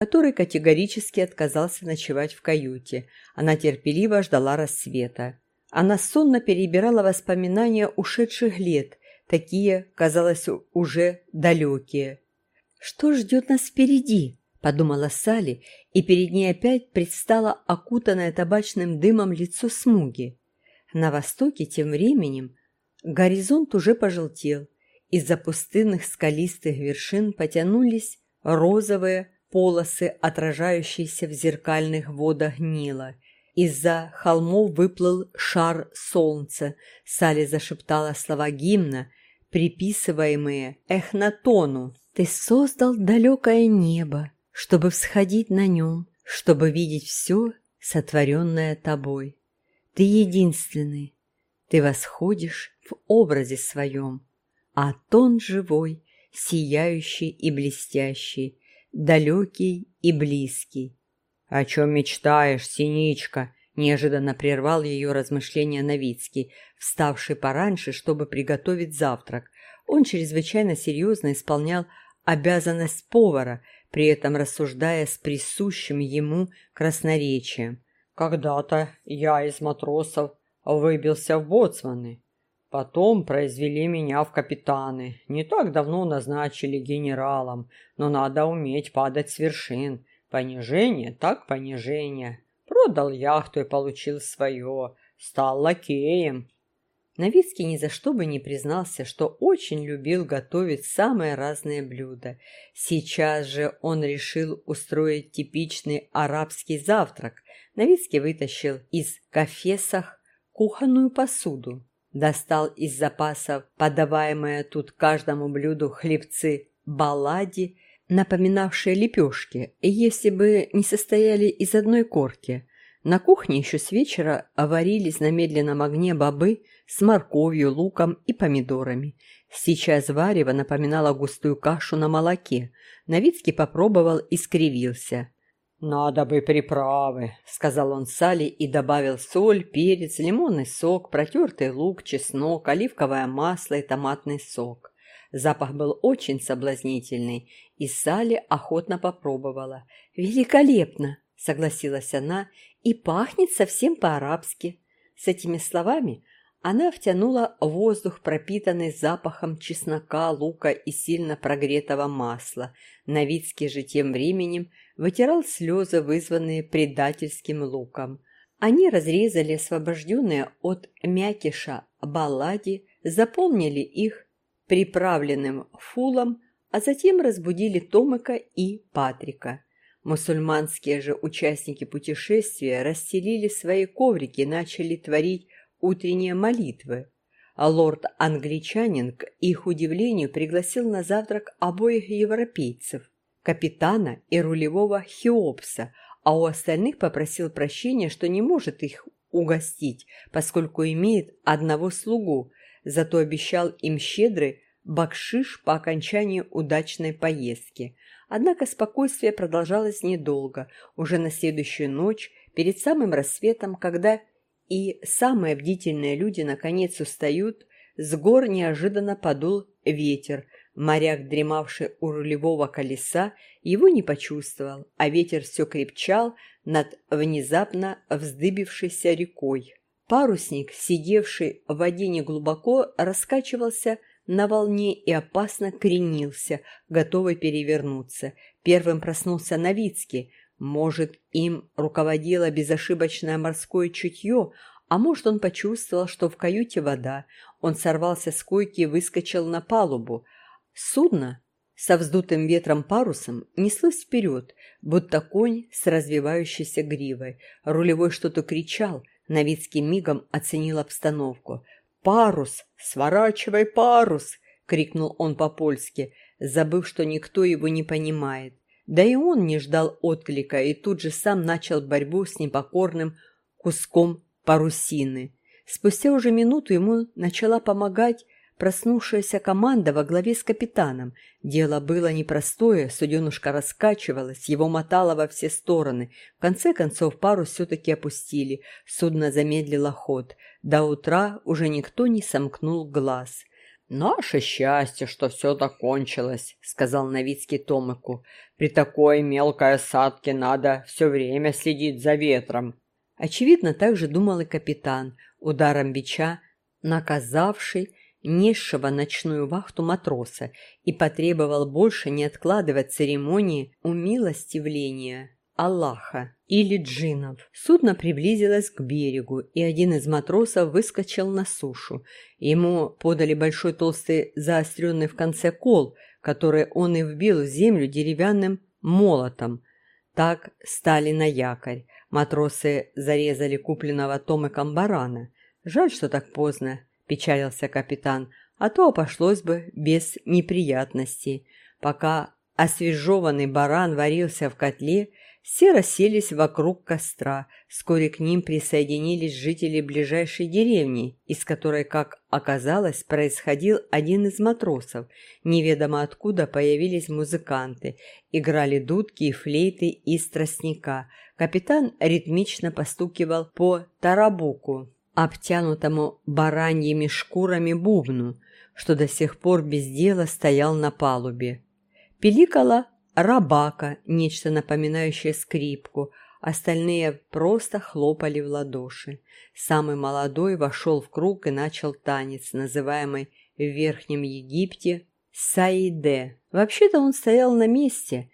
который категорически отказался ночевать в каюте. Она терпеливо ждала рассвета. Она сонно перебирала воспоминания ушедших лет, такие, казалось, уже далекие. «Что ждет нас впереди?» – подумала Салли, и перед ней опять предстало окутанное табачным дымом лицо Смуги. На востоке тем временем горизонт уже пожелтел, из-за пустынных скалистых вершин потянулись розовые полосы, отражающиеся в зеркальных водах Нила. Из-за холмов выплыл шар солнца. Салли зашептала слова гимна, приписываемые Эхнатону. «Ты создал далекое небо, чтобы всходить на нем, чтобы видеть все, сотворенное тобой. Ты единственный, ты восходишь в образе своем, а тон живой, сияющий и блестящий, далекий и близкий. «О чем мечтаешь, синичка?» Неожиданно прервал ее размышления Новицкий, вставший пораньше, чтобы приготовить завтрак. Он чрезвычайно серьезно исполнял обязанность повара, при этом рассуждая с присущим ему красноречием. «Когда-то я из матросов выбился в боцманы. Потом произвели меня в капитаны. Не так давно назначили генералом, но надо уметь падать с вершин. Понижение так понижение. Продал яхту и получил свое. Стал лакеем. Новицкий ни за что бы не признался, что очень любил готовить самые разные блюда. Сейчас же он решил устроить типичный арабский завтрак. Новицкий вытащил из кафесах кухонную посуду, достал из запасов подаваемые тут каждому блюду хлебцы баллади, напоминавшие лепешки, если бы не состояли из одной корки. На кухне еще с вечера варились на медленном огне бобы с морковью, луком и помидорами. Сейчас варево напоминало густую кашу на молоке. Новицкий попробовал и скривился. «Надо бы приправы», — сказал он Салли и добавил соль, перец, лимонный сок, протертый лук, чеснок, оливковое масло и томатный сок. Запах был очень соблазнительный, и Салли охотно попробовала. «Великолепно!» — согласилась она, — «и пахнет совсем по-арабски». С этими словами она втянула воздух, пропитанный запахом чеснока, лука и сильно прогретого масла. Новицкий же тем временем вытирал слезы, вызванные предательским луком. Они разрезали освобожденные от мякиша баллади, заполнили их приправленным фулом, а затем разбудили Томыка и Патрика. Мусульманские же участники путешествия расстелили свои коврики и начали творить утренние молитвы, а лорд-англичанин к их удивлению пригласил на завтрак обоих европейцев, капитана и рулевого Хеопса, а у остальных попросил прощения, что не может их угостить, поскольку имеет одного слугу, зато обещал им щедрый бакшиш по окончании удачной поездки. Однако спокойствие продолжалось недолго. Уже на следующую ночь, перед самым рассветом, когда и самые бдительные люди наконец устают, с гор неожиданно подул ветер. Моряк, дремавший у рулевого колеса, его не почувствовал, а ветер все крепчал над внезапно вздыбившейся рекой. Парусник, сидевший в воде неглубоко, раскачивался на волне и опасно кренился, готовый перевернуться. Первым проснулся Новицкий, может, им руководило безошибочное морское чутье, а может, он почувствовал, что в каюте вода. Он сорвался с койки и выскочил на палубу. Судно со вздутым ветром парусом неслось вперед, будто конь с развивающейся гривой. Рулевой что-то кричал, Новицкий мигом оценил обстановку. «Парус! Сворачивай парус!» — крикнул он по-польски, забыв, что никто его не понимает. Да и он не ждал отклика и тут же сам начал борьбу с непокорным куском парусины. Спустя уже минуту ему начала помогать проснувшаяся команда во главе с капитаном. Дело было непростое, суденушка раскачивалась, его мотало во все стороны. В конце концов парус все-таки опустили, судно замедлило ход. До утра уже никто не сомкнул глаз. «Наше счастье, что все закончилось», — сказал Новицкий Томыку. «При такой мелкой осадке надо все время следить за ветром». Очевидно, так же думал и капитан, ударом бича, наказавший несшего ночную вахту матроса и потребовал больше не откладывать церемонии умилостивления. Аллаха или джинов. Судно приблизилось к берегу, и один из матросов выскочил на сушу. Ему подали большой толстый заостренный в конце кол, который он и вбил в землю деревянным молотом. Так стали на якорь. Матросы зарезали купленного Томиком барана. Жаль, что так поздно, печалился капитан, а то обошлось бы без неприятностей. Пока освежеванный баран варился в котле, все расселись вокруг костра. Вскоре к ним присоединились жители ближайшей деревни, из которой, как оказалось, происходил один из матросов. Неведомо откуда появились музыканты. Играли дудки и флейты из тростника. Капитан ритмично постукивал по тарабуку, обтянутому бараньими шкурами бубну, что до сих пор без дела стоял на палубе. Пиликала рабака, нечто напоминающее скрипку, остальные просто хлопали в ладоши. Самый молодой вошел в круг и начал танец, называемый в Верхнем Египте Саиде. Вообще-то он стоял на месте,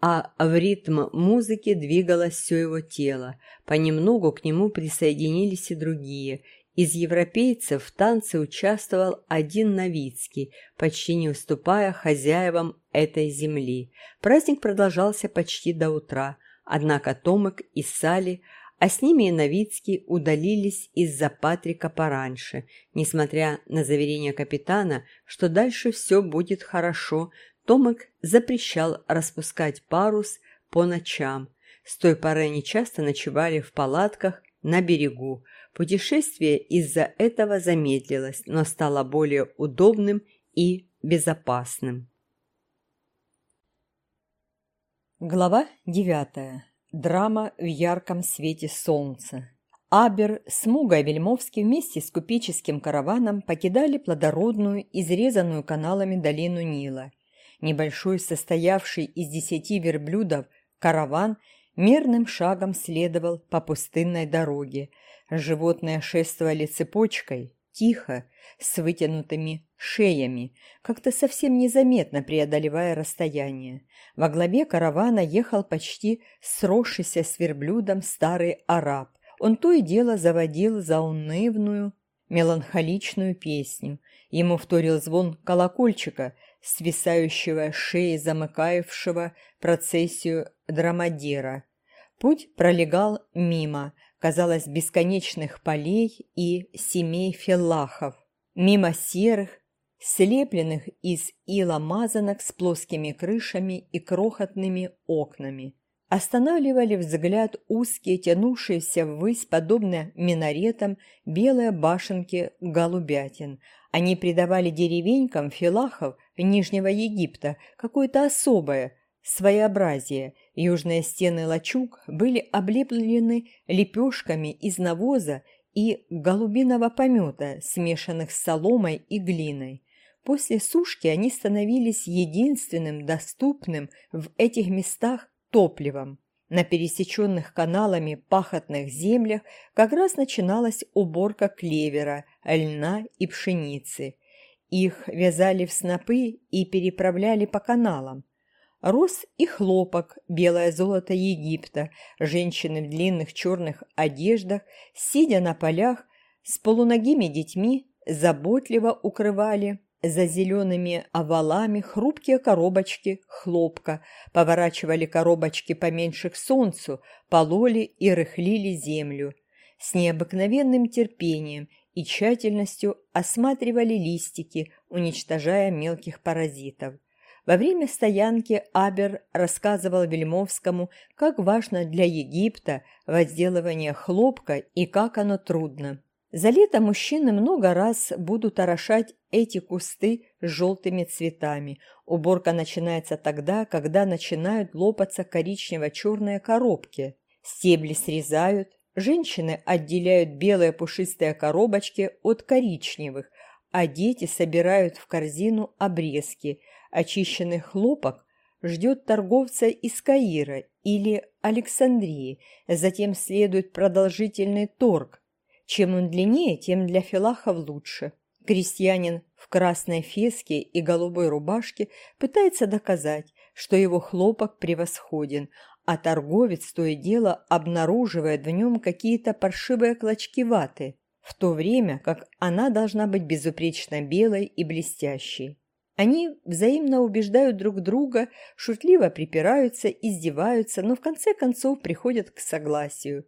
а в ритм музыки двигалось все его тело. Понемногу к нему присоединились и другие, из европейцев в танце участвовал один Новицкий, почти не уступая хозяевам этой земли. Праздник продолжался почти до утра, однако Томик и Сали, а с ними и Новицкий удалились из-за Патрика пораньше. Несмотря на заверение капитана, что дальше все будет хорошо, Томик запрещал распускать парус по ночам. С той поры они часто ночевали в палатках на берегу, Путешествие из-за этого замедлилось, но стало более удобным и безопасным. Глава девятая. Драма в ярком свете солнца. Абер, Смуга и Вельмовский вместе с купеческим караваном покидали плодородную, изрезанную каналами долину Нила. Небольшой, состоявший из десяти верблюдов, караван мерным шагом следовал по пустынной дороге, Животные шествовали цепочкой, тихо, с вытянутыми шеями, как-то совсем незаметно преодолевая расстояние. Во главе каравана ехал почти сросшийся с верблюдом старый араб. Он то и дело заводил заунывную, меланхоличную песню. Ему вторил звон колокольчика, свисающего шеи замыкающего процессию драмадера. Путь пролегал мимо – казалось, бесконечных полей и семей феллахов, мимо серых, слепленных из ила мазанок с плоскими крышами и крохотными окнами. Останавливали взгляд узкие, тянувшиеся ввысь, подобно минаретам, белые башенки голубятин. Они придавали деревенькам филахов Нижнего Египта какое-то особое, своеобразие. Южные стены лачуг были облеплены лепешками из навоза и голубиного помета, смешанных с соломой и глиной. После сушки они становились единственным доступным в этих местах топливом. На пересеченных каналами пахотных землях как раз начиналась уборка клевера, льна и пшеницы. Их вязали в снопы и переправляли по каналам. Рос и хлопок, белое золото Египта, женщины в длинных черных одеждах, сидя на полях, с полуногими детьми, заботливо укрывали за зелеными овалами хрупкие коробочки хлопка, поворачивали коробочки поменьше к солнцу, пололи и рыхлили землю. С необыкновенным терпением и тщательностью осматривали листики, уничтожая мелких паразитов. Во время стоянки Абер рассказывал Вельмовскому, как важно для Египта возделывание хлопка и как оно трудно. За лето мужчины много раз будут орошать эти кусты с желтыми цветами. Уборка начинается тогда, когда начинают лопаться коричнево-черные коробки. Стебли срезают, женщины отделяют белые пушистые коробочки от коричневых, а дети собирают в корзину обрезки. Очищенный хлопок ждет торговца из Каира или Александрии. Затем следует продолжительный торг. Чем он длиннее, тем для филахов лучше. Крестьянин в красной феске и голубой рубашке пытается доказать, что его хлопок превосходен, а торговец то и дело обнаруживает в нем какие-то паршивые клочки ваты, в то время как она должна быть безупречно белой и блестящей. Они взаимно убеждают друг друга, шутливо припираются, издеваются, но в конце концов приходят к согласию.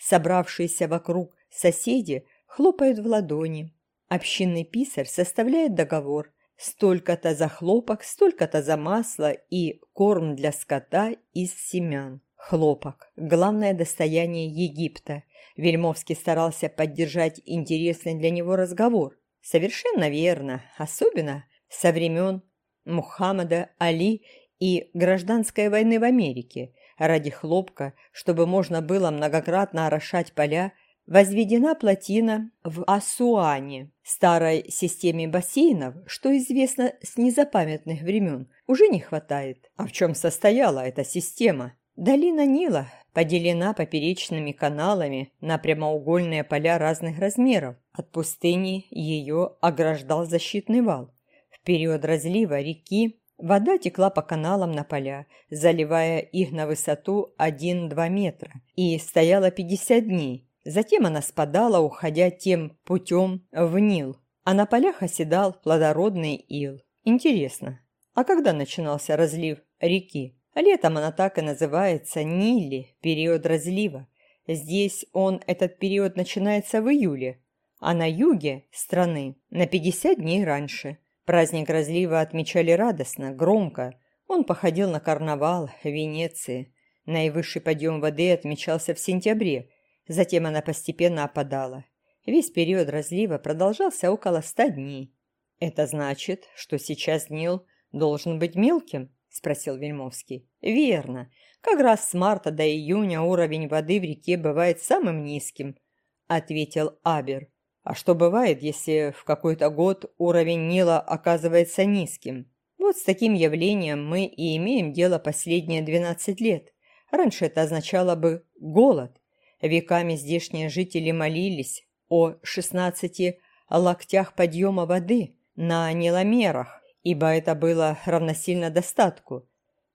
Собравшиеся вокруг соседи хлопают в ладони. Общинный писарь составляет договор. Столько-то за хлопок, столько-то за масло и корм для скота из семян. Хлопок – главное достояние Египта. Вельмовский старался поддержать интересный для него разговор. Совершенно верно, особенно со времен Мухаммада, Али и гражданской войны в Америке. Ради хлопка, чтобы можно было многократно орошать поля, возведена плотина в Асуане, старой системе бассейнов, что известно с незапамятных времен, уже не хватает. А в чем состояла эта система? Долина Нила поделена поперечными каналами на прямоугольные поля разных размеров. От пустыни ее ограждал защитный вал. В период разлива реки вода текла по каналам на поля, заливая их на высоту 1-2 метра, и стояла 50 дней. Затем она спадала, уходя тем путем в Нил, а на полях оседал плодородный ил. Интересно, а когда начинался разлив реки? Летом она так и называется Нили, период разлива. Здесь он, этот период, начинается в июле, а на юге страны на 50 дней раньше – Праздник разлива отмечали радостно, громко. Он походил на карнавал в Венеции. Наивысший подъем воды отмечался в сентябре, затем она постепенно опадала. Весь период разлива продолжался около ста дней. «Это значит, что сейчас Нил должен быть мелким?» – спросил Вельмовский. «Верно. Как раз с марта до июня уровень воды в реке бывает самым низким», – ответил Абер. А что бывает, если в какой-то год уровень Нила оказывается низким? Вот с таким явлением мы и имеем дело последние 12 лет. Раньше это означало бы голод. Веками здешние жители молились о 16 локтях подъема воды на неломерах, ибо это было равносильно достатку.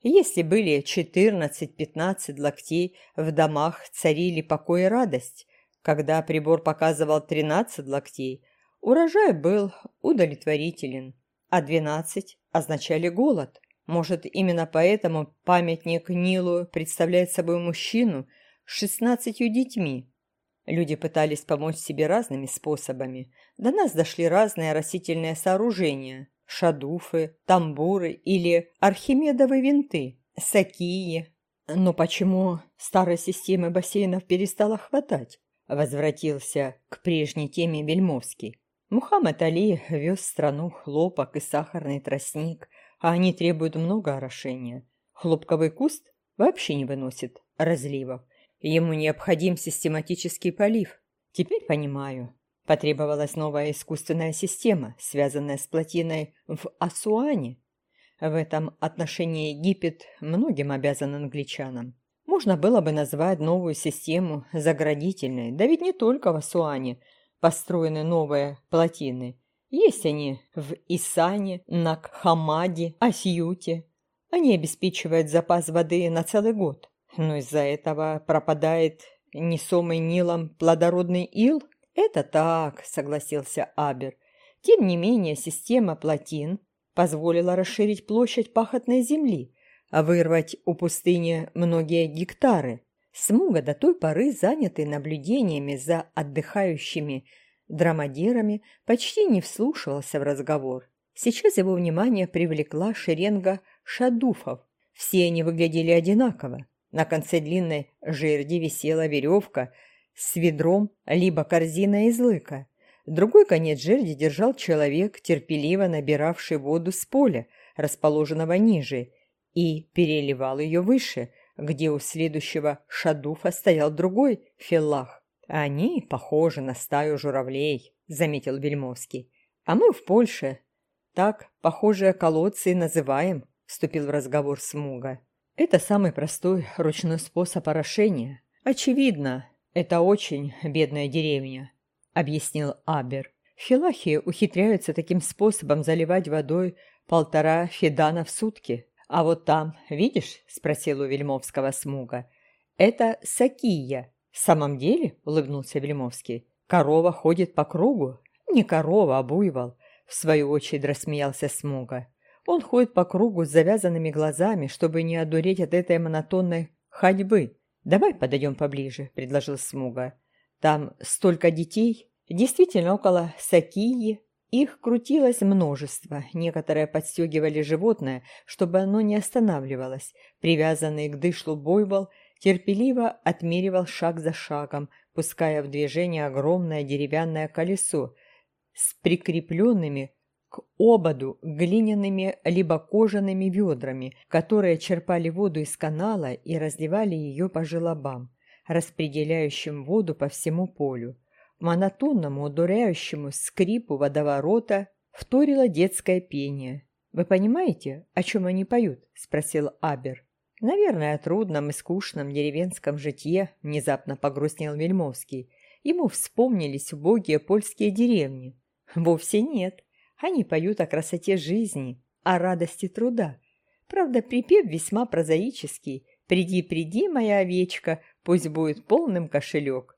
Если были 14-15 локтей, в домах царили покой и радость, когда прибор показывал 13 локтей, урожай был удовлетворителен, а 12 означали голод. Может, именно поэтому памятник Нилу представляет собой мужчину 16 детьми. Люди пытались помочь себе разными способами. До нас дошли разные растительные сооружения – шадуфы, тамбуры или архимедовые винты, сакии. Но почему старой системы бассейнов перестало хватать? Возвратился к прежней теме Вельмовский. Мухаммад Али вез в страну хлопок и сахарный тростник, а они требуют много орошения. Хлопковый куст вообще не выносит разливов. Ему необходим систематический полив. Теперь понимаю. Потребовалась новая искусственная система, связанная с плотиной в Асуане. В этом отношении Египет многим обязан англичанам. Можно было бы назвать новую систему заградительной, да ведь не только в Асуане построены новые плотины. Есть они в Исане, Накхамаде, Асьюте. Они обеспечивают запас воды на целый год. Но из-за этого пропадает несомый Нилом плодородный ил? Это так, согласился Абер. Тем не менее, система плотин позволила расширить площадь пахотной земли, а вырвать у пустыни многие гектары. Смуга до той поры, занятый наблюдениями за отдыхающими драмадерами, почти не вслушивался в разговор. Сейчас его внимание привлекла шеренга шадуфов. Все они выглядели одинаково. На конце длинной жерди висела веревка с ведром либо корзина из лыка. Другой конец жерди держал человек, терпеливо набиравший воду с поля, расположенного ниже, и переливал ее выше, где у следующего шадуфа стоял другой филлах. «Они похожи на стаю журавлей», — заметил Бельмовский. А мы в Польше. Так, похожие колодцы называем, вступил в разговор Смуга. Это самый простой ручной способ орошения. Очевидно, это очень бедная деревня, объяснил Абер. Филахи ухитряются таким способом заливать водой полтора федана в сутки. А вот там, видишь, спросил у Вельмовского Смуга, это сакия. В самом деле, улыбнулся Вельмовский, корова ходит по кругу. Не корова, а буйвол. В свою очередь рассмеялся Смуга. Он ходит по кругу с завязанными глазами, чтобы не одуреть от этой монотонной ходьбы. «Давай подойдем поближе», — предложил Смуга. «Там столько детей, Действительно, около Сакии их крутилось множество. Некоторые подстегивали животное, чтобы оно не останавливалось. Привязанный к дышлу бойвол терпеливо отмеривал шаг за шагом, пуская в движение огромное деревянное колесо с прикрепленными ободу глиняными либо кожаными ведрами, которые черпали воду из канала и разливали ее по желобам, распределяющим воду по всему полю монотонному удуряющему скрипу водоворота вторило детское пение. «Вы понимаете, о чем они поют?» – спросил Абер. «Наверное, о трудном и скучном деревенском житье», – внезапно погрустнел Вельмовский. Ему вспомнились убогие польские деревни. Вовсе нет. Они поют о красоте жизни, о радости труда. Правда, припев весьма прозаический. «Приди, приди, моя овечка, пусть будет полным кошелек».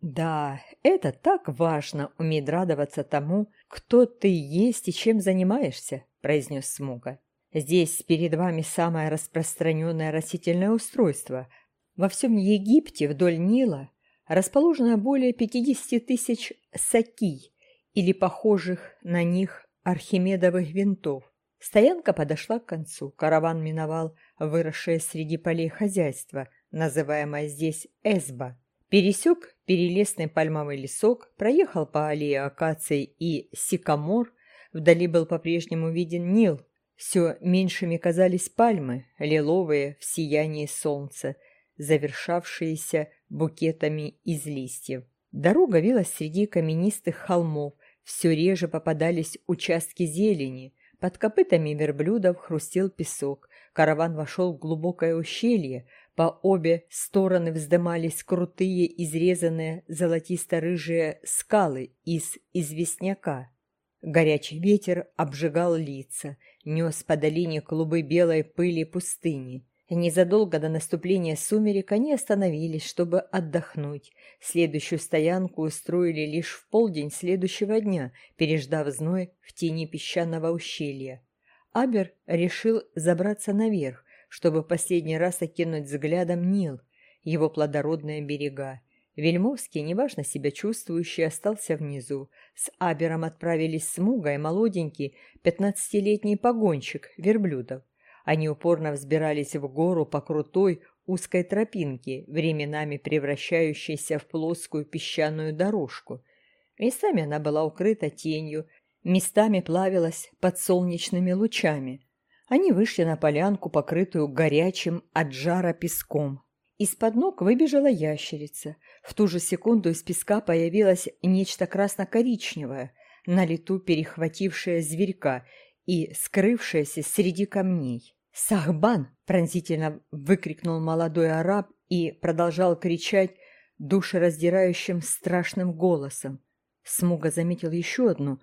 Да, это так важно, уметь радоваться тому, кто ты есть и чем занимаешься, произнес Смуга. Здесь перед вами самое распространенное растительное устройство. Во всем Египте вдоль Нила расположено более 50 тысяч сакий или похожих на них архимедовых винтов. Стоянка подошла к концу, караван миновал выросшее среди полей хозяйство, называемое здесь Эсба, пересек перелесный пальмовый лесок, проехал по аллее акаций и сикамор, вдали был по-прежнему виден Нил. Все меньшими казались пальмы, лиловые в сиянии солнца, завершавшиеся букетами из листьев. Дорога вилась среди каменистых холмов, все реже попадались участки зелени, под копытами верблюдов хрустел песок, караван вошел в глубокое ущелье, по обе стороны вздымались крутые, изрезанные золотисто-рыжие скалы из известняка. Горячий ветер обжигал лица, нес по долине клубы белой пыли пустыни. Незадолго до наступления сумерек они остановились, чтобы отдохнуть. Следующую стоянку устроили лишь в полдень следующего дня, переждав зной в тени песчаного ущелья. Абер решил забраться наверх, чтобы последний раз окинуть взглядом Нил, его плодородные берега. Вельмовский, неважно себя чувствующий, остался внизу. С Абером отправились Смуга и молоденький, пятнадцатилетний погонщик верблюдов. Они упорно взбирались в гору по крутой, узкой тропинке, временами превращающейся в плоскую песчаную дорожку. Местами она была укрыта тенью, местами плавилась под солнечными лучами. Они вышли на полянку, покрытую горячим от жара песком. Из-под ног выбежала ящерица. В ту же секунду из песка появилось нечто красно-коричневое, на лету перехватившее зверька и скрывшееся среди камней. «Сахбан!» – пронзительно выкрикнул молодой араб и продолжал кричать душераздирающим страшным голосом. Смуга заметил еще одну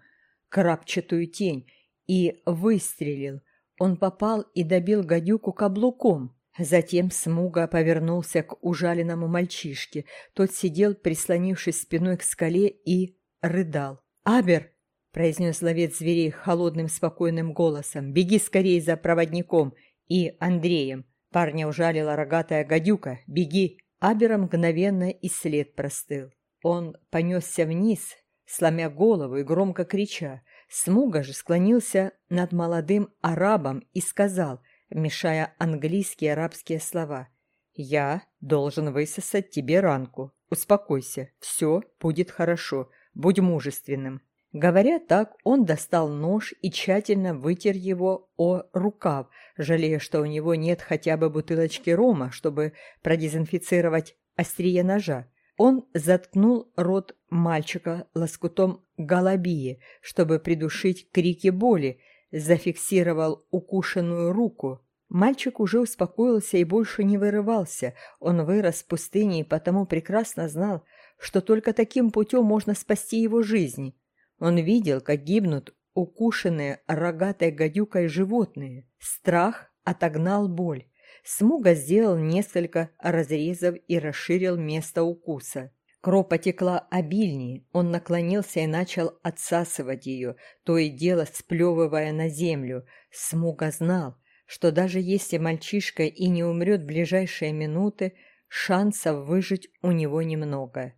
крапчатую тень и выстрелил – он попал и добил гадюку каблуком. Затем Смуга повернулся к ужаленному мальчишке. Тот сидел, прислонившись спиной к скале, и рыдал. «Абер!» — произнес ловец зверей холодным спокойным голосом. «Беги скорее за проводником и Андреем!» Парня ужалила рогатая гадюка. «Беги!» Абера мгновенно и след простыл. Он понесся вниз, сломя голову и громко крича. Смуга же склонился над молодым арабом и сказал, мешая английские и арабские слова, «Я должен высосать тебе ранку. Успокойся, все будет хорошо, будь мужественным». Говоря так, он достал нож и тщательно вытер его о рукав, жалея, что у него нет хотя бы бутылочки рома, чтобы продезинфицировать острие ножа. Он заткнул рот мальчика лоскутом голубии, чтобы придушить крики боли, зафиксировал укушенную руку. Мальчик уже успокоился и больше не вырывался. Он вырос в пустыне и потому прекрасно знал, что только таким путем можно спасти его жизнь. Он видел, как гибнут укушенные рогатой гадюкой животные. Страх отогнал боль. Смуга сделал несколько разрезов и расширил место укуса. Кровь потекла обильнее, он наклонился и начал отсасывать ее, то и дело сплевывая на землю. Смуга знал, что даже если мальчишка и не умрет в ближайшие минуты, шансов выжить у него немного.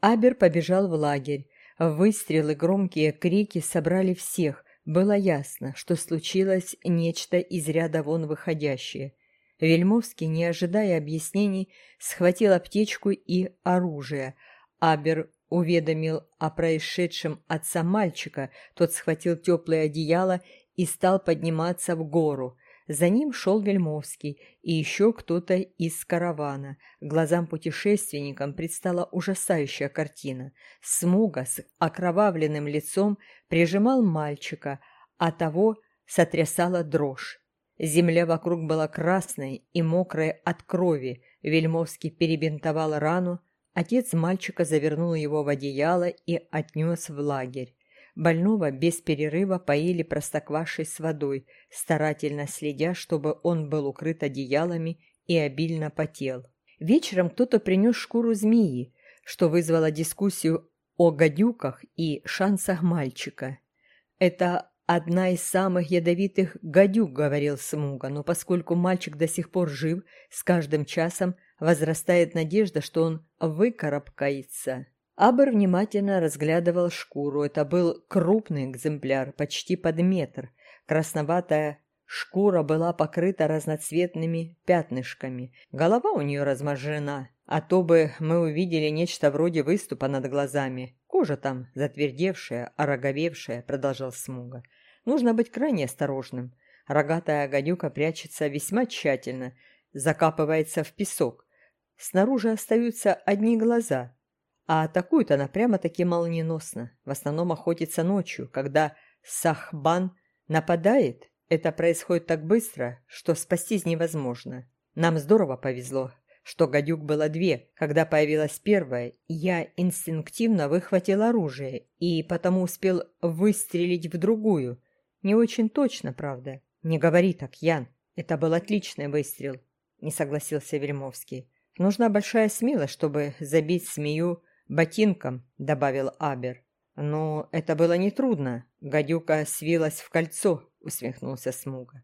Абер побежал в лагерь. Выстрелы, громкие крики собрали всех. Было ясно, что случилось нечто из ряда вон выходящее. Вельмовский, не ожидая объяснений, схватил аптечку и оружие. Абер уведомил о происшедшем отца мальчика, тот схватил теплое одеяло и стал подниматься в гору. За ним шел Вельмовский и еще кто-то из каравана. Глазам путешественникам предстала ужасающая картина. Смуга с окровавленным лицом прижимал мальчика, а того сотрясала дрожь. Земля вокруг была красной и мокрой от крови. Вельмовский перебинтовал рану, отец мальчика завернул его в одеяло и отнес в лагерь. Больного без перерыва поили простоквашей с водой, старательно следя, чтобы он был укрыт одеялами и обильно потел. Вечером кто-то принес шкуру змеи, что вызвало дискуссию о гадюках и шансах мальчика. Это одна из самых ядовитых гадюк, говорил Смуга, но поскольку мальчик до сих пор жив, с каждым часом возрастает надежда, что он выкарабкается. Абер внимательно разглядывал шкуру. Это был крупный экземпляр, почти под метр. Красноватая шкура была покрыта разноцветными пятнышками. Голова у нее разможжена, а то бы мы увидели нечто вроде выступа над глазами. Кожа там затвердевшая, ороговевшая, продолжал Смуга. Нужно быть крайне осторожным. Рогатая гадюка прячется весьма тщательно, закапывается в песок. Снаружи остаются одни глаза – а атакует она прямо-таки молниеносно. В основном охотится ночью, когда Сахбан нападает. Это происходит так быстро, что спастись невозможно. Нам здорово повезло, что гадюк было две. Когда появилась первая, я инстинктивно выхватил оружие и потому успел выстрелить в другую. Не очень точно, правда. Не говори так, Ян. Это был отличный выстрел, не согласился Вельмовский. Нужна большая смелость, чтобы забить змею ботинком», — добавил Абер. «Но это было нетрудно. Гадюка свилась в кольцо», — усмехнулся Смуга.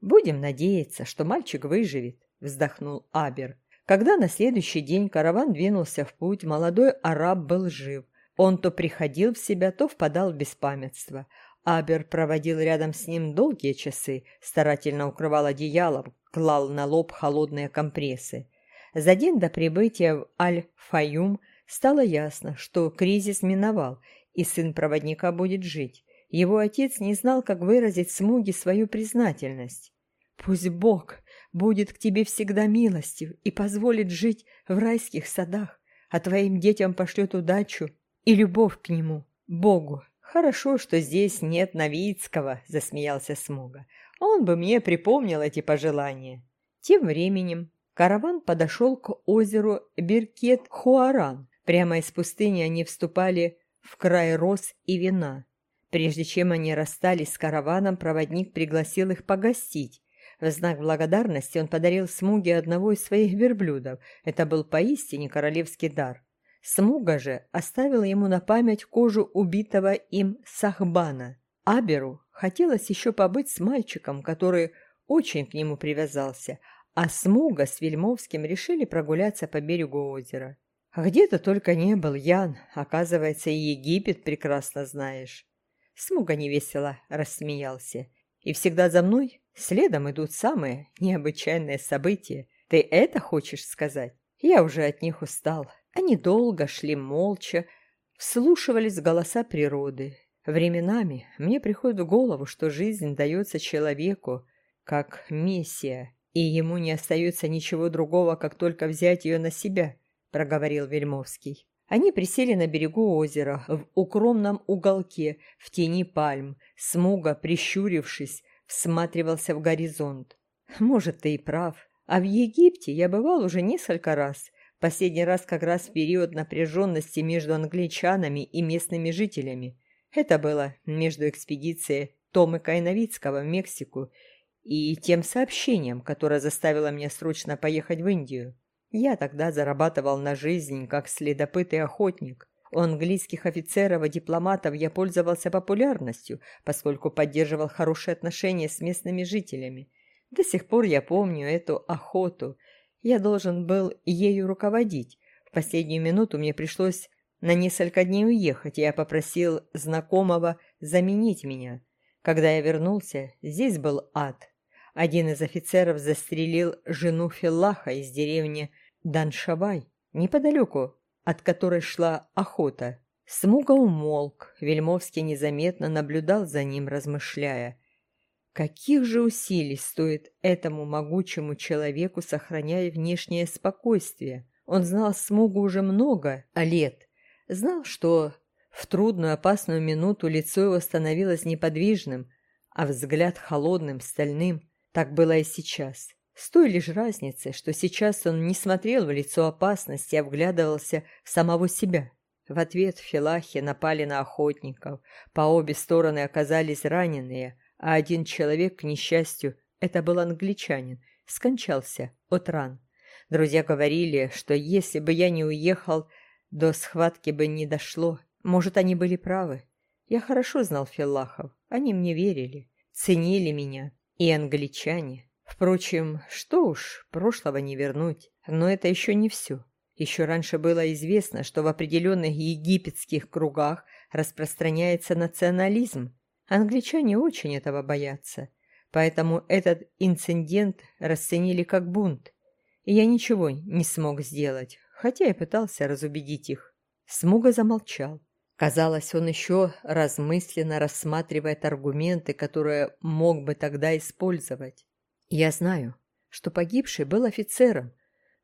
«Будем надеяться, что мальчик выживет», — вздохнул Абер. Когда на следующий день караван двинулся в путь, молодой араб был жив. Он то приходил в себя, то впадал в беспамятство. Абер проводил рядом с ним долгие часы, старательно укрывал одеялом, клал на лоб холодные компрессы. За день до прибытия в Аль-Фаюм Стало ясно, что кризис миновал, и сын проводника будет жить. Его отец не знал, как выразить Смуге свою признательность. «Пусть Бог будет к тебе всегда милостив и позволит жить в райских садах, а твоим детям пошлет удачу и любовь к нему, Богу. Хорошо, что здесь нет Новицкого», — засмеялся Смуга. «Он бы мне припомнил эти пожелания». Тем временем караван подошел к озеру Беркет-Хуаран, Прямо из пустыни они вступали в край роз и вина. Прежде чем они расстались с караваном, проводник пригласил их погостить. В знак благодарности он подарил Смуге одного из своих верблюдов. Это был поистине королевский дар. Смуга же оставил ему на память кожу убитого им Сахбана. Аберу хотелось еще побыть с мальчиком, который очень к нему привязался, а Смуга с Вельмовским решили прогуляться по берегу озера. А где ты только не был, Ян. Оказывается, и Египет прекрасно знаешь. Смуга невесело рассмеялся. И всегда за мной следом идут самые необычайные события. Ты это хочешь сказать? Я уже от них устал. Они долго шли молча, вслушивались в голоса природы. Временами мне приходит в голову, что жизнь дается человеку как миссия, и ему не остается ничего другого, как только взять ее на себя – проговорил Вельмовский. Они присели на берегу озера, в укромном уголке, в тени пальм. Смуга, прищурившись, всматривался в горизонт. «Может, ты и прав. А в Египте я бывал уже несколько раз. Последний раз как раз в период напряженности между англичанами и местными жителями. Это было между экспедицией Томы Кайновицкого в Мексику и тем сообщением, которое заставило меня срочно поехать в Индию. Я тогда зарабатывал на жизнь как следопыт и охотник. У английских офицеров и дипломатов я пользовался популярностью, поскольку поддерживал хорошие отношения с местными жителями. До сих пор я помню эту охоту. Я должен был ею руководить. В последнюю минуту мне пришлось на несколько дней уехать, и я попросил знакомого заменить меня. Когда я вернулся, здесь был ад. Один из офицеров застрелил жену Филлаха из деревни Даншабай, неподалеку, от которой шла охота. Смуга умолк, Вельмовский незаметно наблюдал за ним, размышляя. Каких же усилий стоит этому могучему человеку, сохраняя внешнее спокойствие? Он знал Смугу уже много лет. Знал, что в трудную опасную минуту лицо его становилось неподвижным, а взгляд холодным, стальным. Так было и сейчас. С той лишь разницей, что сейчас он не смотрел в лицо опасности, а вглядывался в самого себя. В ответ филахи напали на охотников. По обе стороны оказались раненые, а один человек, к несчастью, это был англичанин, скончался от ран. Друзья говорили, что если бы я не уехал, до схватки бы не дошло. Может, они были правы. Я хорошо знал филлахов, они мне верили, ценили меня. И англичане. Впрочем, что уж, прошлого не вернуть. Но это еще не все. Еще раньше было известно, что в определенных египетских кругах распространяется национализм. Англичане очень этого боятся. Поэтому этот инцидент расценили как бунт. И я ничего не смог сделать, хотя и пытался разубедить их. Смуга замолчал. Казалось, он еще размысленно рассматривает аргументы, которые мог бы тогда использовать. Я знаю, что погибший был офицером,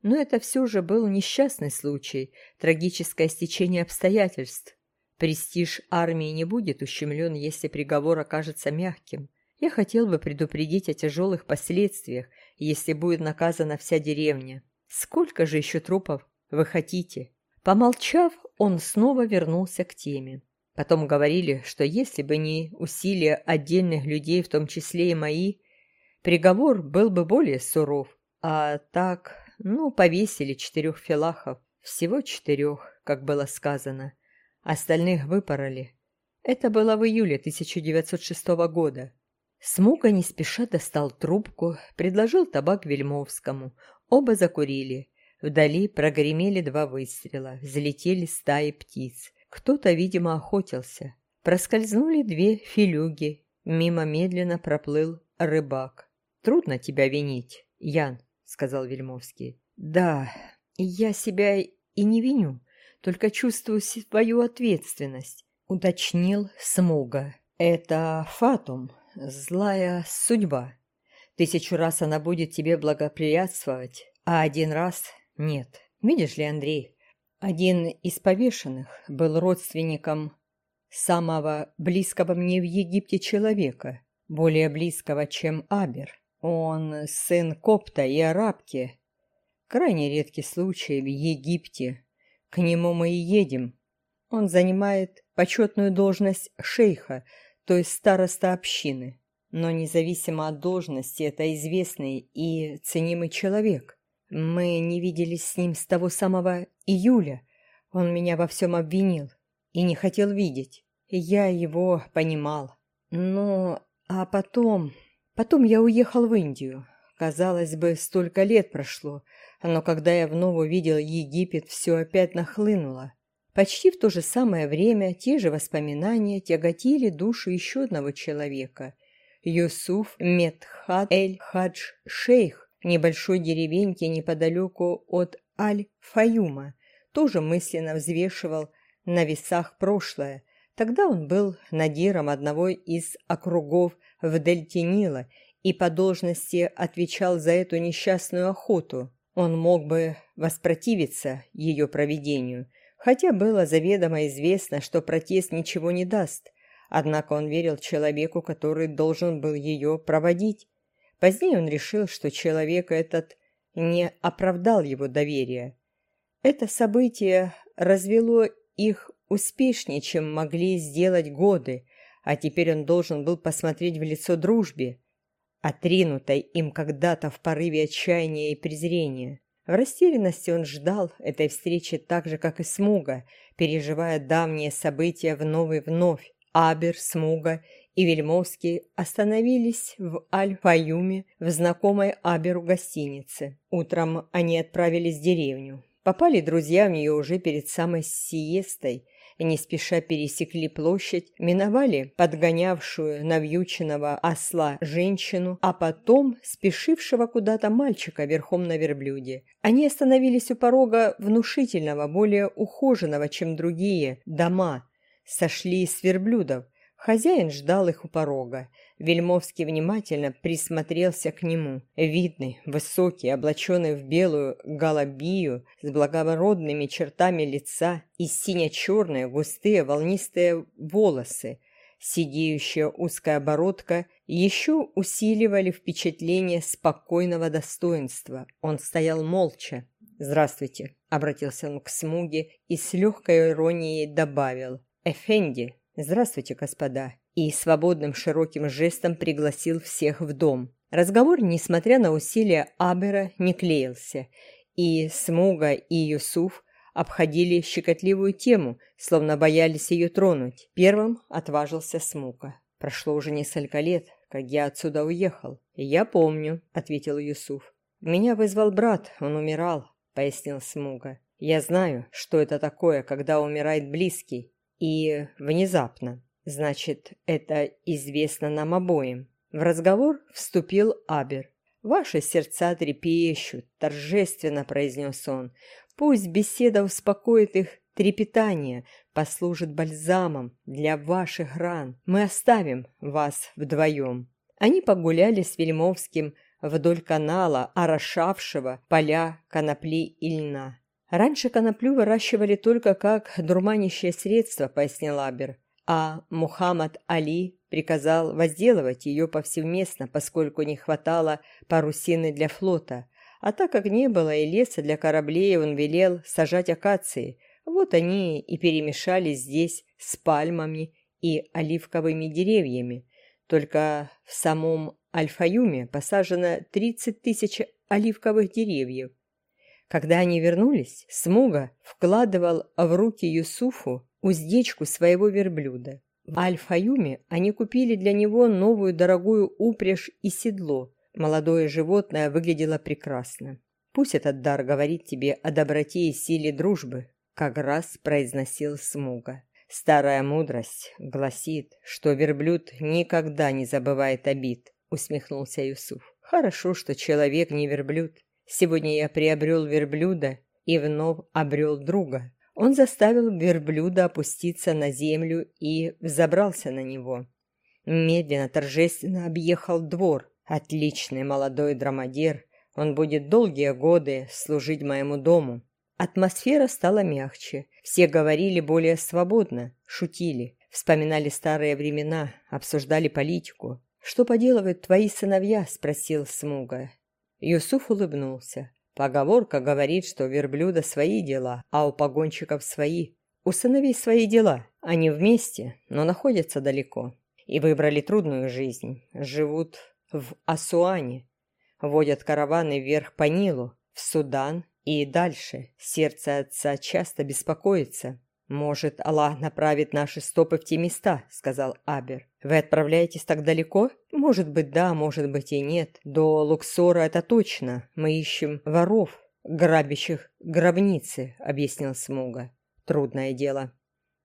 но это все же был несчастный случай, трагическое стечение обстоятельств. Престиж армии не будет ущемлен, если приговор окажется мягким. Я хотел бы предупредить о тяжелых последствиях, если будет наказана вся деревня. Сколько же еще трупов вы хотите? Помолчав, он снова вернулся к теме. Потом говорили, что если бы не усилия отдельных людей, в том числе и мои, приговор был бы более суров. А так, ну, повесили четырех филахов. Всего четырех, как было сказано. Остальных выпороли. Это было в июле 1906 года. Смука не спеша достал трубку, предложил табак Вельмовскому. Оба закурили. Вдали прогремели два выстрела, взлетели стаи птиц. Кто-то, видимо, охотился. Проскользнули две филюги. Мимо медленно проплыл рыбак. «Трудно тебя винить, Ян», — сказал Вельмовский. «Да, я себя и не виню, только чувствую свою ответственность», — уточнил Смуга. «Это фатум, злая судьба. Тысячу раз она будет тебе благоприятствовать, а один раз нет. Видишь ли, Андрей, один из повешенных был родственником самого близкого мне в Египте человека, более близкого, чем Абер. Он сын копта и арабки. Крайне редкий случай в Египте. К нему мы и едем. Он занимает почетную должность шейха, то есть староста общины. Но независимо от должности, это известный и ценимый человек. Мы не виделись с ним с того самого июля. Он меня во всем обвинил и не хотел видеть. Я его понимал. Ну, а потом... Потом я уехал в Индию. Казалось бы, столько лет прошло, но когда я вновь увидел Египет, все опять нахлынуло. Почти в то же самое время те же воспоминания тяготили душу еще одного человека – Юсуф Медхад Эль-Хадж Шейх, небольшой деревеньке неподалеку от Аль-Фаюма, тоже мысленно взвешивал на весах прошлое. Тогда он был надиром одного из округов в дельте Нила и по должности отвечал за эту несчастную охоту. Он мог бы воспротивиться ее проведению, хотя было заведомо известно, что протест ничего не даст. Однако он верил человеку, который должен был ее проводить. Позднее он решил, что человек этот не оправдал его доверия. Это событие развело их успешнее, чем могли сделать годы, а теперь он должен был посмотреть в лицо дружбе, отринутой им когда-то в порыве отчаяния и презрения. В растерянности он ждал этой встречи так же, как и Смуга, переживая давние события вновь и вновь. Абер, Смуга и Вельмовский остановились в Аль-Фаюме в знакомой Аберу гостинице. Утром они отправились в деревню. Попали друзья в нее уже перед самой сиестой – не спеша пересекли площадь, миновали подгонявшую навьюченного осла женщину, а потом спешившего куда-то мальчика верхом на верблюде. Они остановились у порога внушительного, более ухоженного, чем другие, дома, сошли с верблюдов. Хозяин ждал их у порога. Вельмовский внимательно присмотрелся к нему. Видный, высокий, облаченный в белую голубию, с благородными чертами лица и сине-черные, густые, волнистые волосы, сидеющая узкая бородка еще усиливали впечатление спокойного достоинства. Он стоял молча. «Здравствуйте», — обратился он к Смуге и с легкой иронией добавил. «Эфенди, здравствуйте, господа и свободным широким жестом пригласил всех в дом. Разговор, несмотря на усилия Абера, не клеился, и Смуга и Юсуф обходили щекотливую тему, словно боялись ее тронуть. Первым отважился Смуга. «Прошло уже несколько лет, как я отсюда уехал». «Я помню», — ответил Юсуф. «Меня вызвал брат, он умирал», — пояснил Смуга. «Я знаю, что это такое, когда умирает близкий, и внезапно. Значит, это известно нам обоим. В разговор вступил Абер. «Ваши сердца трепещут», — торжественно произнес он. «Пусть беседа успокоит их трепетание, послужит бальзамом для ваших ран. Мы оставим вас вдвоем». Они погуляли с Вельмовским вдоль канала, орошавшего поля конопли и льна. «Раньше коноплю выращивали только как дурманящее средство», — пояснил Абер а Мухаммад Али приказал возделывать ее повсеместно, поскольку не хватало парусины для флота, а так как не было и леса для кораблей, он велел сажать акации. Вот они и перемешались здесь с пальмами и оливковыми деревьями. Только в самом Альфаюме посажено 30 тысяч оливковых деревьев. Когда они вернулись, Смуга вкладывал в руки Юсуфу уздечку своего верблюда. В Аль-Фаюме они купили для него новую дорогую упряжь и седло. Молодое животное выглядело прекрасно. «Пусть этот дар говорит тебе о доброте и силе дружбы», как раз произносил Смуга. «Старая мудрость гласит, что верблюд никогда не забывает обид», усмехнулся Юсуф. «Хорошо, что человек не верблюд. Сегодня я приобрел верблюда и вновь обрел друга. Он заставил верблюда опуститься на землю и взобрался на него. Медленно, торжественно объехал двор. Отличный молодой драмадир. Он будет долгие годы служить моему дому. Атмосфера стала мягче. Все говорили более свободно, шутили. Вспоминали старые времена, обсуждали политику. «Что поделывают твои сыновья?» – спросил Смуга. Юсуф улыбнулся. Поговорка говорит, что у верблюда свои дела, а у погонщиков свои. У сыновей свои дела. Они вместе, но находятся далеко. И выбрали трудную жизнь. Живут в Асуане. Водят караваны вверх по Нилу, в Судан и дальше. Сердце отца часто беспокоится. «Может, Аллах направит наши стопы в те места», — сказал Абер. «Вы отправляетесь так далеко?» «Может быть, да, может быть и нет. До Луксора это точно. Мы ищем воров, грабящих гробницы», — объяснил Смуга. «Трудное дело.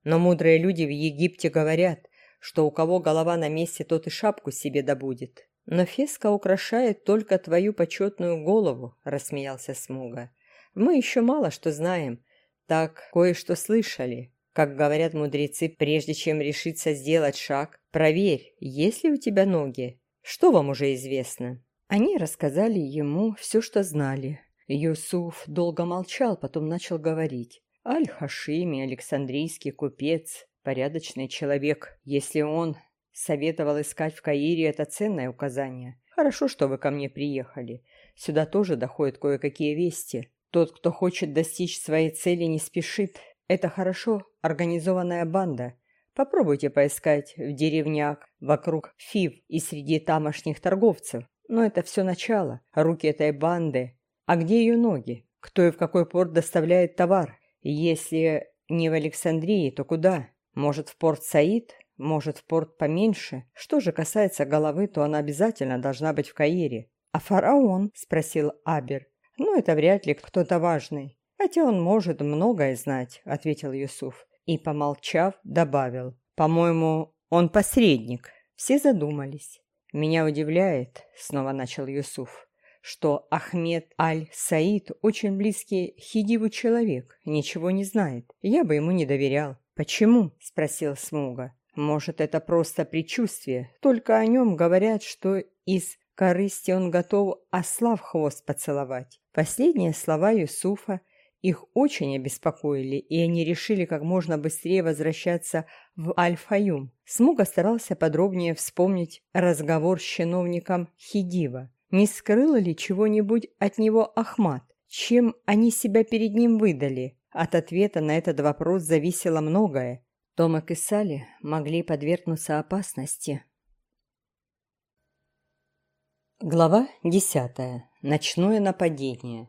Но мудрые люди в Египте говорят, что у кого голова на месте, тот и шапку себе добудет». «Но феска украшает только твою почетную голову», — рассмеялся Смуга. «Мы еще мало что знаем, так кое-что слышали. Как говорят мудрецы, прежде чем решиться сделать шаг, проверь, есть ли у тебя ноги. Что вам уже известно?» Они рассказали ему все, что знали. Юсуф долго молчал, потом начал говорить. Аль-Хашими, Александрийский купец, порядочный человек. Если он советовал искать в Каире, это ценное указание. Хорошо, что вы ко мне приехали. Сюда тоже доходят кое-какие вести. Тот, кто хочет достичь своей цели, не спешит. Это хорошо организованная банда. Попробуйте поискать в деревнях вокруг Фив и среди тамошних торговцев. Но это все начало. Руки этой банды. А где ее ноги? Кто и в какой порт доставляет товар? Если не в Александрии, то куда? Может, в порт Саид? Может, в порт поменьше? Что же касается головы, то она обязательно должна быть в Каире. «А фараон?» – спросил Абер. «Ну, это вряд ли кто-то важный. Хотя он может многое знать», – ответил Юсуф. И, помолчав, добавил. «По-моему, он посредник». Все задумались. «Меня удивляет», – снова начал Юсуф, «что Ахмед Аль-Саид очень близкий Хидиву человек, ничего не знает. Я бы ему не доверял». «Почему?» – спросил Смуга. «Может, это просто предчувствие. Только о нем говорят, что из корысти он готов осла хвост поцеловать. Последние слова Юсуфа их очень обеспокоили, и они решили как можно быстрее возвращаться в Аль-Фаюм. Смуга старался подробнее вспомнить разговор с чиновником Хидива. Не скрыло ли чего-нибудь от него Ахмат? Чем они себя перед ним выдали? От ответа на этот вопрос зависело многое. Томак и Сали могли подвергнуться опасности. Глава десятая. Ночное нападение.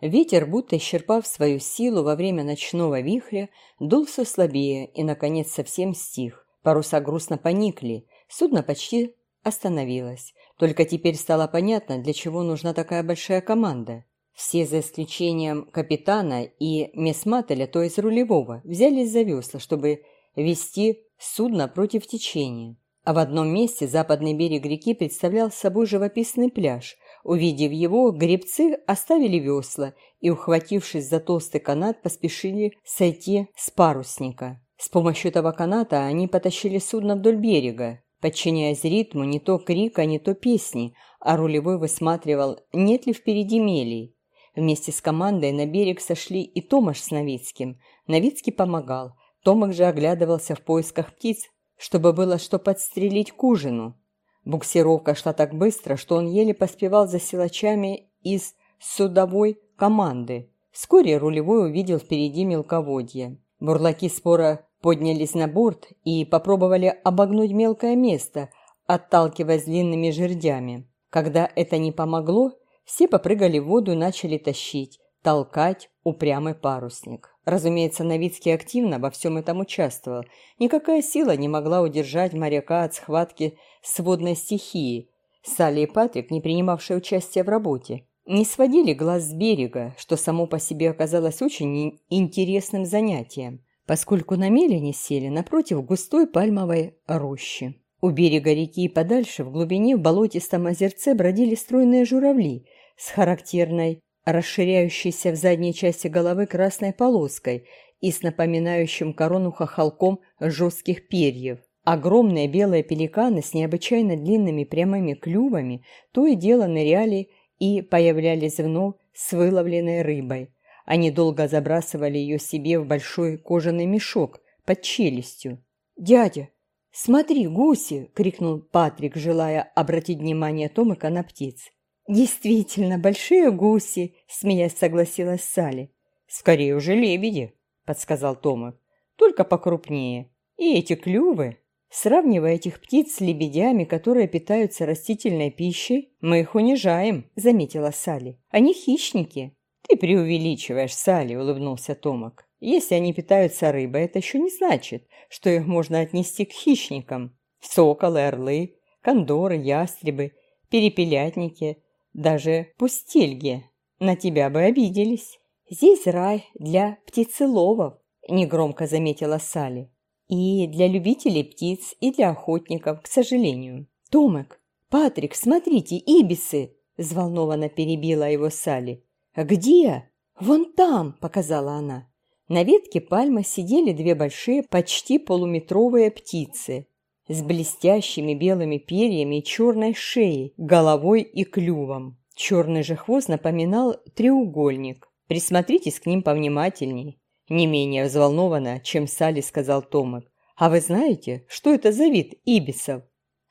Ветер, будто исчерпав свою силу во время ночного вихря, дул все слабее и, наконец, совсем стих. Паруса грустно поникли, судно почти остановилось. Только теперь стало понятно, для чего нужна такая большая команда. Все, за исключением капитана и месмателя, то есть рулевого, взялись за весла, чтобы вести судно против течения. А в одном месте западный берег реки представлял собой живописный пляж. Увидев его, гребцы оставили весла и, ухватившись за толстый канат, поспешили сойти с парусника. С помощью этого каната они потащили судно вдоль берега, подчиняясь ритму не то крика, не то песни, а рулевой высматривал, нет ли впереди мелей. Вместе с командой на берег сошли и Томаш с Новицким. Новицкий помогал. Томак же оглядывался в поисках птиц, чтобы было что подстрелить к ужину. Буксировка шла так быстро, что он еле поспевал за силачами из судовой команды. Вскоре рулевой увидел впереди мелководье. Бурлаки спора поднялись на борт и попробовали обогнуть мелкое место, отталкиваясь длинными жердями. Когда это не помогло, все попрыгали в воду и начали тащить, толкать упрямый парусник. Разумеется, Новицкий активно во всем этом участвовал. Никакая сила не могла удержать моряка от схватки с водной стихией. Салли и Патрик, не принимавшие участия в работе, не сводили глаз с берега, что само по себе оказалось очень интересным занятием, поскольку на мели не сели напротив густой пальмовой рощи. У берега реки и подальше, в глубине, в болотистом озерце бродили стройные журавли с характерной расширяющейся в задней части головы красной полоской и с напоминающим корону хохолком жестких перьев. Огромные белые пеликаны с необычайно длинными прямыми клювами то и дело ныряли и появлялись вновь с выловленной рыбой. Они долго забрасывали ее себе в большой кожаный мешок под челюстью. «Дядя, смотри, гуси!» — крикнул Патрик, желая обратить внимание Томика на птиц. «Действительно, большие гуси», — смеясь согласилась Салли. «Скорее уже лебеди», — подсказал Томик. «Только покрупнее. И эти клювы...» Сравнивая этих птиц с лебедями, которые питаются растительной пищей, мы их унижаем, заметила Салли. Они хищники. Ты преувеличиваешь, Салли, улыбнулся Томак. Если они питаются рыбой, это еще не значит, что их можно отнести к хищникам. Соколы, орлы, кондоры, ястребы, перепелятники – даже пустельги на тебя бы обиделись. Здесь рай для птицеловов, негромко заметила Салли. И для любителей птиц, и для охотников, к сожалению. Томек, Патрик, смотрите, ибисы! Взволнованно перебила его Салли. «Где?» «Вон там!» – показала она. На ветке пальмы сидели две большие, почти полуметровые птицы с блестящими белыми перьями и черной шеей, головой и клювом. Черный же хвост напоминал треугольник. Присмотритесь к ним повнимательней. Не менее взволнованно, чем Салли сказал Томик. А вы знаете, что это за вид ибисов?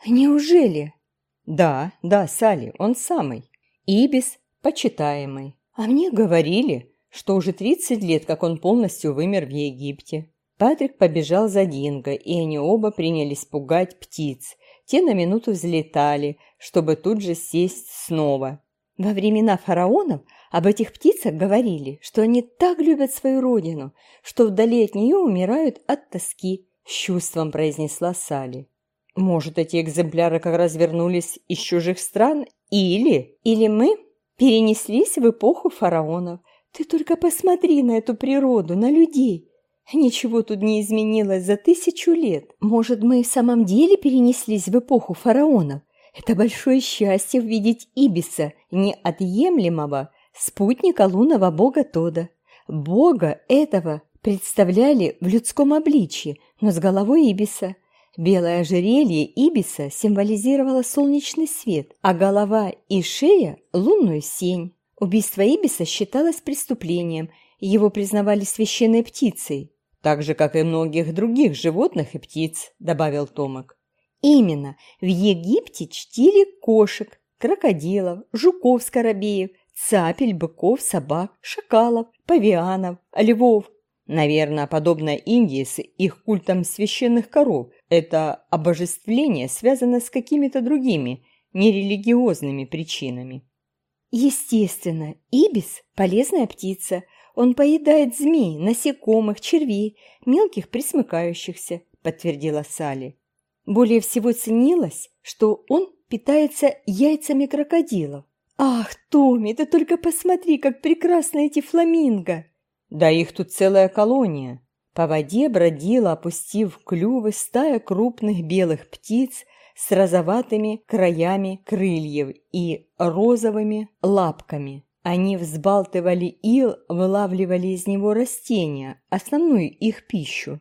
Неужели? Да, да, Салли, он самый. Ибис почитаемый. А мне говорили, что уже 30 лет, как он полностью вымер в Египте. Патрик побежал за Динго, и они оба принялись пугать птиц. Те на минуту взлетали, чтобы тут же сесть снова. Во времена фараонов об этих птицах говорили, что они так любят свою родину, что вдали от нее умирают от тоски, с чувством произнесла Салли. Может, эти экземпляры как раз вернулись из чужих стран? Или... Или мы перенеслись в эпоху фараонов. Ты только посмотри на эту природу, на людей. Ничего тут не изменилось за тысячу лет. Может, мы в самом деле перенеслись в эпоху фараонов? Это большое счастье увидеть Ибиса, неотъемлемого спутника лунного бога Тода. Бога этого представляли в людском обличье, но с головой Ибиса. Белое ожерелье Ибиса символизировало солнечный свет, а голова и шея – лунную сень. Убийство Ибиса считалось преступлением, его признавали священной птицей. «Так же, как и многих других животных и птиц», – добавил Томак. «Именно, в Египте чтили кошек, крокодилов, жуков-скоробеев, цапель, быков, собак, шакалов, павианов, львов. Наверное, подобно Индии с их культом священных коров, это обожествление связано с какими-то другими, нерелигиозными причинами. Естественно, ибис – полезная птица. Он поедает змей, насекомых, червей, мелких присмыкающихся, подтвердила Салли. Более всего ценилось, что он питается яйцами крокодилов. «Ах, Томми, ты только посмотри, как прекрасны эти фламинго!» «Да их тут целая колония!» По воде бродила, опустив клювы, стая крупных белых птиц с розоватыми краями крыльев и розовыми лапками. Они взбалтывали ил, вылавливали из него растения, основную их пищу.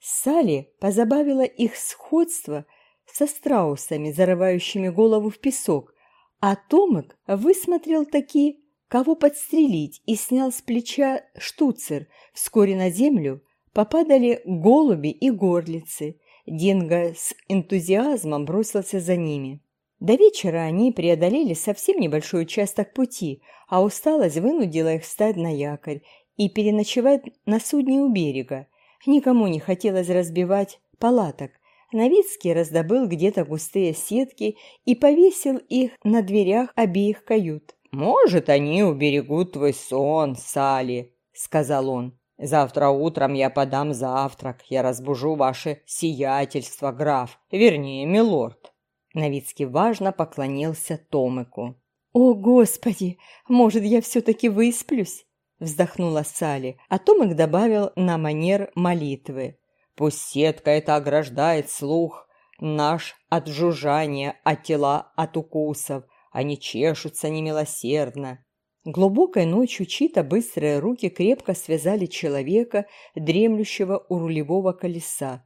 Салли позабавила их сходство со страусами, зарывающими голову в песок, а Томик высмотрел такие, кого подстрелить, и снял с плеча штуцер. Вскоре на землю попадали голуби и горлицы. Динго с энтузиазмом бросился за ними. До вечера они преодолели совсем небольшой участок пути, а усталость вынудила их встать на якорь и переночевать на судне у берега. Никому не хотелось разбивать палаток, Новицкий раздобыл где-то густые сетки и повесил их на дверях обеих кают. «Может, они уберегут твой сон, Сали», — сказал он. «Завтра утром я подам завтрак, я разбужу ваше сиятельство, граф, вернее, милорд». Новицкий важно поклонился Томыку. «О, Господи! Может, я все-таки высплюсь?» Вздохнула Сали, а Томик добавил на манер молитвы. Пусть сетка эта ограждает слух наш от жужжания, а тела от укусов. Они чешутся немилосердно. Глубокой ночью чьи-то быстрые руки крепко связали человека, дремлющего у рулевого колеса.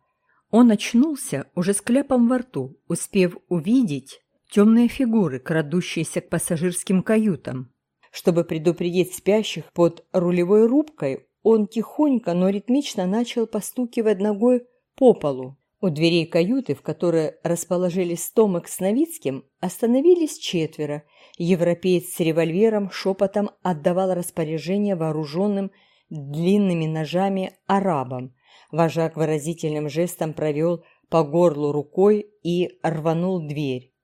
Он очнулся уже с кляпом во рту, успев увидеть темные фигуры, крадущиеся к пассажирским каютам. Чтобы предупредить спящих под рулевой рубкой, он тихонько, но ритмично начал постукивать ногой по полу. У дверей каюты, в которой расположились Томик с Новицким, остановились четверо. Европеец с револьвером шепотом отдавал распоряжение вооруженным длинными ножами арабам. Вожак выразительным жестом провел по горлу рукой и рванул дверь.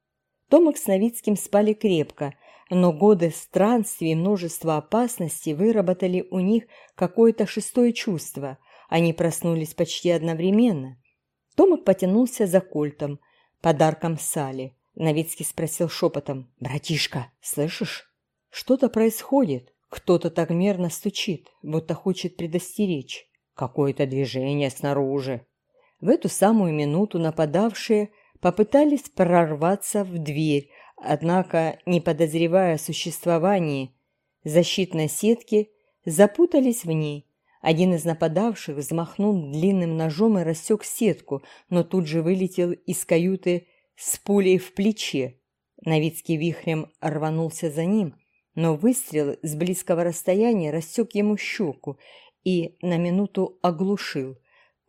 Томик с Новицким спали крепко – но годы странствий и множество опасностей выработали у них какое-то шестое чувство. Они проснулись почти одновременно. Томик потянулся за кольтом, подарком Сали. Новицкий спросил шепотом. «Братишка, слышишь? Что-то происходит. Кто-то так мерно стучит, будто хочет предостеречь. Какое-то движение снаружи». В эту самую минуту нападавшие попытались прорваться в дверь, Однако, не подозревая о существовании защитной сетки, запутались в ней. Один из нападавших взмахнул длинным ножом и рассек сетку, но тут же вылетел из каюты с пулей в плече. Новицкий вихрем рванулся за ним, но выстрел с близкого расстояния рассек ему щеку и на минуту оглушил.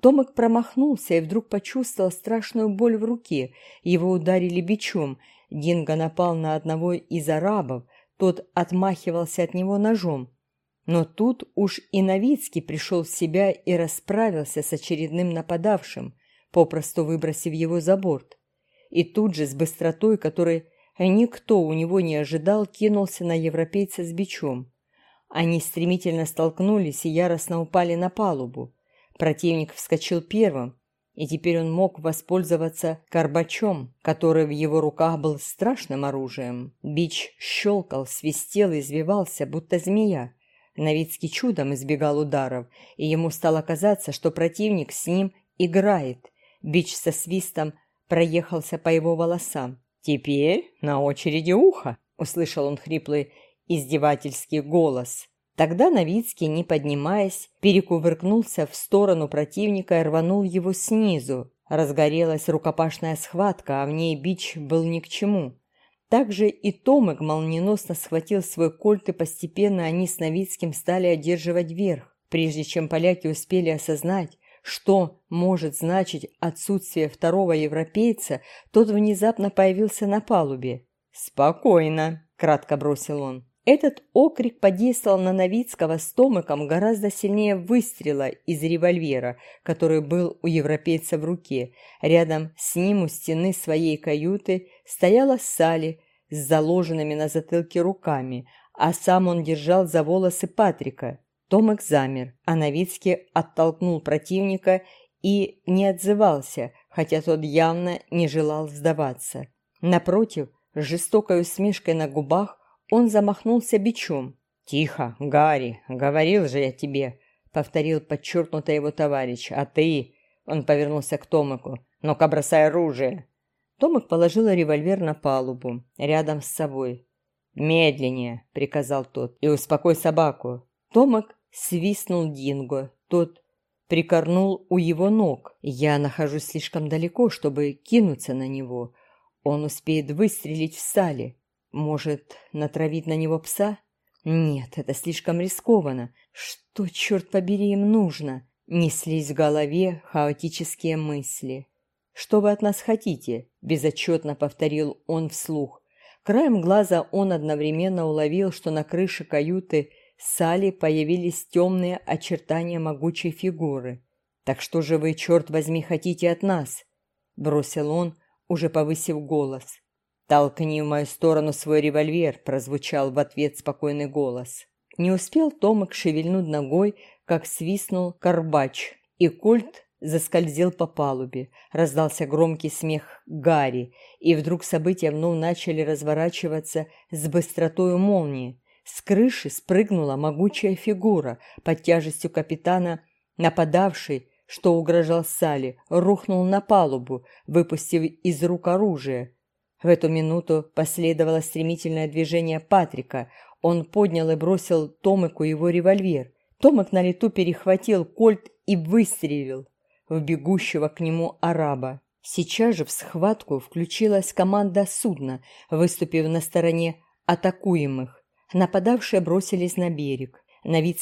Томик промахнулся и вдруг почувствовал страшную боль в руке. Его ударили бичом. Динго напал на одного из арабов, тот отмахивался от него ножом. Но тут уж и Новицкий пришел в себя и расправился с очередным нападавшим, попросту выбросив его за борт. И тут же с быстротой, которой никто у него не ожидал, кинулся на европейца с бичом. Они стремительно столкнулись и яростно упали на палубу. Противник вскочил первым, и теперь он мог воспользоваться карбачом, который в его руках был страшным оружием. Бич щелкал, свистел извивался, будто змея. Новицкий чудом избегал ударов, и ему стало казаться, что противник с ним играет. Бич со свистом проехался по его волосам. «Теперь на очереди ухо!» — услышал он хриплый издевательский голос. Тогда Новицкий, не поднимаясь, перекувыркнулся в сторону противника и рванул его снизу. Разгорелась рукопашная схватка, а в ней бич был ни к чему. Также и Томик молниеносно схватил свой кольт, и постепенно они с Новицким стали одерживать верх, прежде чем поляки успели осознать, что может значить отсутствие второго европейца, тот внезапно появился на палубе. «Спокойно», — кратко бросил он. Этот окрик подействовал на Новицкого с Томиком гораздо сильнее выстрела из револьвера, который был у европейца в руке. Рядом с ним у стены своей каюты стояла Салли с заложенными на затылке руками, а сам он держал за волосы Патрика. Томик замер, а Новицкий оттолкнул противника и не отзывался, хотя тот явно не желал сдаваться. Напротив, с жестокой усмешкой на губах, он замахнулся бичом. «Тихо, Гарри, говорил же я тебе», — повторил подчеркнуто его товарищ. «А ты...» — он повернулся к Томику. «Ну-ка, бросай оружие!» Томик положил револьвер на палубу, рядом с собой. «Медленнее», — приказал тот, — «и успокой собаку». Томик свистнул Динго. Тот прикорнул у его ног. Я нахожусь слишком далеко, чтобы кинуться на него. Он успеет выстрелить в сале. Может, натравить на него пса? Нет, это слишком рискованно. Что, черт побери, им нужно? Неслись в голове хаотические мысли. «Что вы от нас хотите?» – безотчетно повторил он вслух. Краем глаза он одновременно уловил, что на крыше каюты Сали появились темные очертания могучей фигуры. «Так что же вы, черт возьми, хотите от нас?» – бросил он, уже повысив голос. «Толкни в мою сторону свой револьвер», – прозвучал в ответ спокойный голос. Не успел Томик шевельнуть ногой, как свистнул карбач, и кольт заскользил по палубе. Раздался громкий смех Гарри, и вдруг события вновь начали разворачиваться с быстротой молнии. С крыши спрыгнула могучая фигура под тяжестью капитана, нападавший, что угрожал Салли, рухнул на палубу, выпустив из рук оружие. В эту минуту последовало стремительное движение Патрика. Он поднял и бросил Томику его револьвер. Томик на лету перехватил кольт и выстрелил в бегущего к нему араба. Сейчас же в схватку включилась команда судна, выступив на стороне атакуемых. Нападавшие бросились на берег. Новицкий